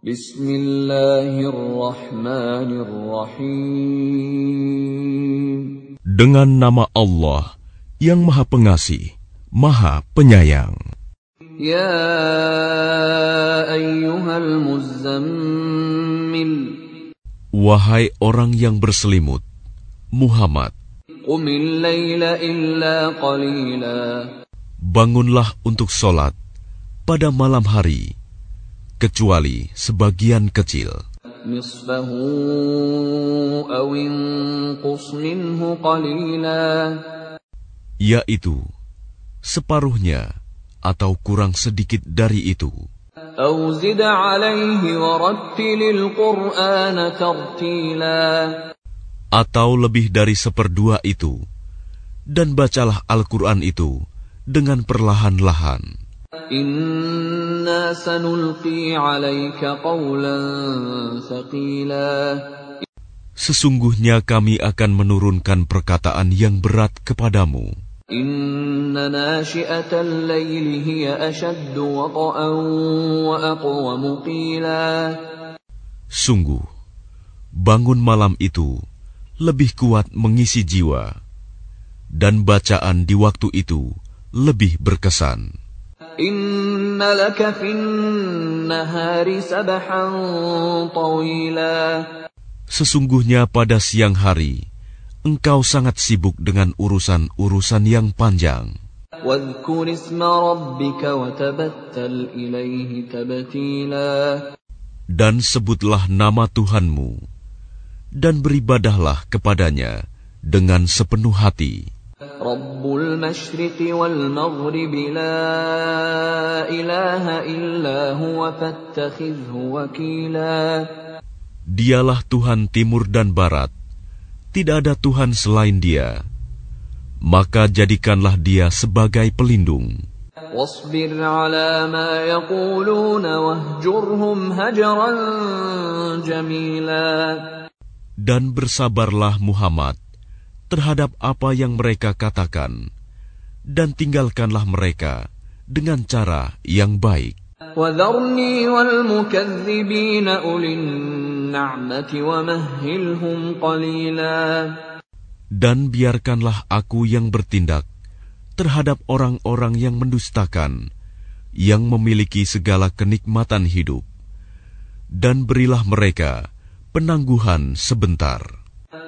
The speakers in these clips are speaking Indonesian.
Bismillahirrahmanirrahim. Dengan nama Allah yang Maha Pengasih, Maha Penyayang. Ya ayyuhal muzammil. Wahai orang yang berselimut, Muhammad, Qumil layla illa qalila. bangunlah untuk sholat pada malam hari, kecuali sebagian kecil. Yaitu separuhnya atau kurang sedikit dari itu. Atau lebih dari seperdua itu, dan bacalah Al-Quran itu dengan perlahan-lahan. Sesungguhnya kami akan menurunkan perkataan yang berat kepadamu. Sungguh, bangun malam itu lebih kuat mengisi jiwa, dan bacaan di waktu itu lebih berkesan. Sesungguhnya pada siang hari, engkau sangat sibuk dengan urusan-urusan yang panjang. Dan sebutlah nama Tuhanmu, dan beribadahlah kepadanya dengan sepenuh hati. رب المشرق والمغرب لا إله إلا هو فاتخذه وكيلا Dialah Tuhan timur dan barat, tidak ada Tuhan selain Dia. Maka jadikanlah Dia sebagai pelindung. واصبر على ما يقولون واهجرهم هجرا جميلا Dan bersabarlah Muhammad terhadap apa yang mereka katakan, dan tinggalkanlah mereka dengan cara yang baik. Dan biarkanlah aku yang bertindak terhadap orang-orang yang mendustakan, yang memiliki segala kenikmatan hidup, dan berilah mereka penangguhan sebentar.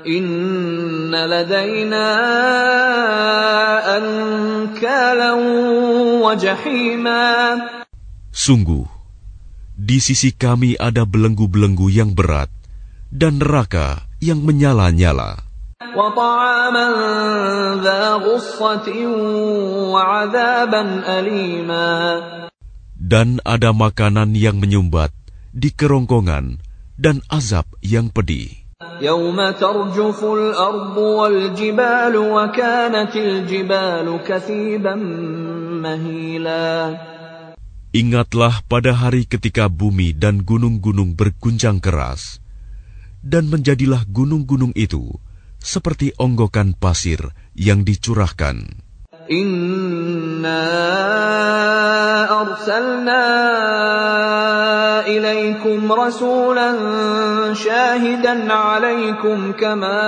إن لدينا أنكالا وجحيما Sungguh, di sisi kami ada belenggu-belenggu yang berat dan neraka yang menyala-nyala. وطعاما ذا غصة وعذابا أليما Dan ada makanan yang menyumbat di kerongkongan dan azab yang pedih. يوم ترجف الأرض والجبال وكانت الجبال كثيبا مهيلا Ingatlah pada hari ketika bumi dan gunung-gunung berguncang keras, dan menjadilah gunung-gunung itu seperti onggokan pasir yang dicurahkan. إنا أرسلنا إليكم رسولا شاهدا عليكم كما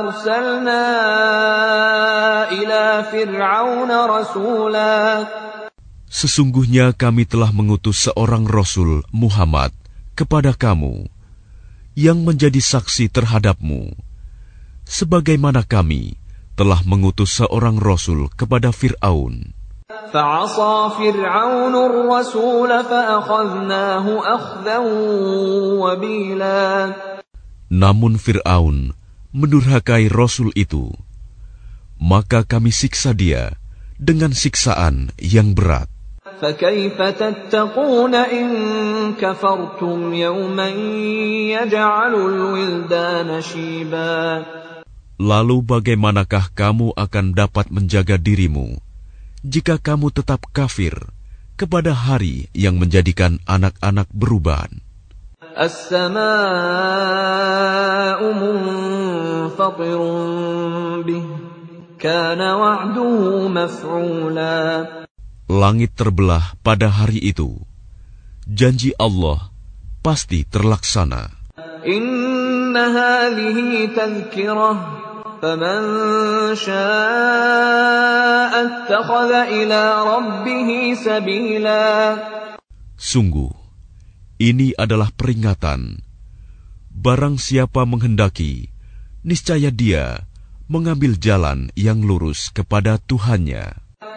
أرسلنا إلى فرعون رسولا Sesungguhnya kami telah mengutus seorang Rasul Muhammad kepada kamu, yang menjadi saksi terhadapmu, sebagaimana kami telah mengutus seorang Rasul kepada Fir'aun. فعصى فرعون الرسول فأخذناه أخذا وبيلا Namun Fir'aun mendurhakai Rasul itu, maka kami siksa dia dengan siksaan yang berat. فكيف تتقون إن كفرتم يوما يجعل الولدان شيبا Lalu bagaimanakah kamu akan dapat menjaga dirimu jika kamu tetap kafir kepada hari yang menjadikan anak-anak beruban. Langit terbelah pada hari itu. Janji Allah pasti terlaksana. Inna hadhihi tazkirah Sungguh, ini adalah peringatan. Barang siapa menghendaki, niscaya dia mengambil jalan yang lurus kepada Tuhannya.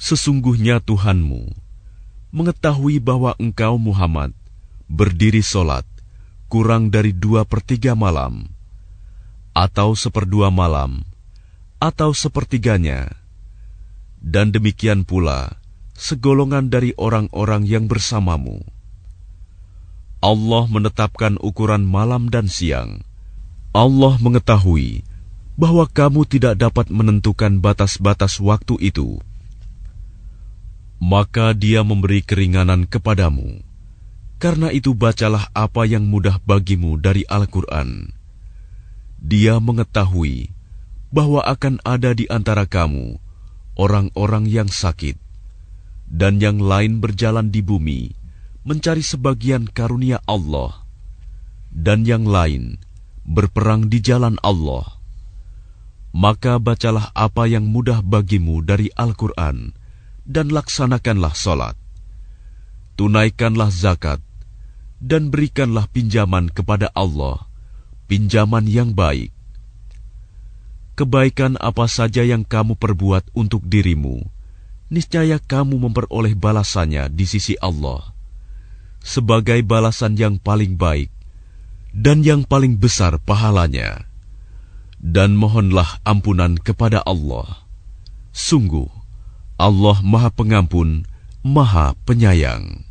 Sesungguhnya Tuhanmu mengetahui bahwa engkau Muhammad berdiri solat kurang dari dua pertiga malam, atau seperdua malam, atau sepertiganya. Dan demikian pula segolongan dari orang-orang yang bersamamu. Allah menetapkan ukuran malam dan siang, Allah mengetahui bahwa kamu tidak dapat menentukan batas-batas waktu itu. Maka Dia memberi keringanan kepadamu karena itu bacalah apa yang mudah bagimu dari Al-Quran. Dia mengetahui bahwa akan ada di antara kamu orang-orang yang sakit, dan yang lain berjalan di bumi mencari sebagian karunia Allah, dan yang lain berperang di jalan Allah. Maka bacalah apa yang mudah bagimu dari Al-Quran, dan laksanakanlah solat. Tunaikanlah zakat, dan berikanlah pinjaman kepada Allah, pinjaman yang baik. Kebaikan apa saja yang kamu perbuat untuk dirimu, niscaya kamu memperoleh balasannya di sisi Allah, sebagai balasan yang paling baik dan yang paling besar pahalanya. Dan mohonlah ampunan kepada Allah. Sungguh, Allah Maha Pengampun, Maha Penyayang.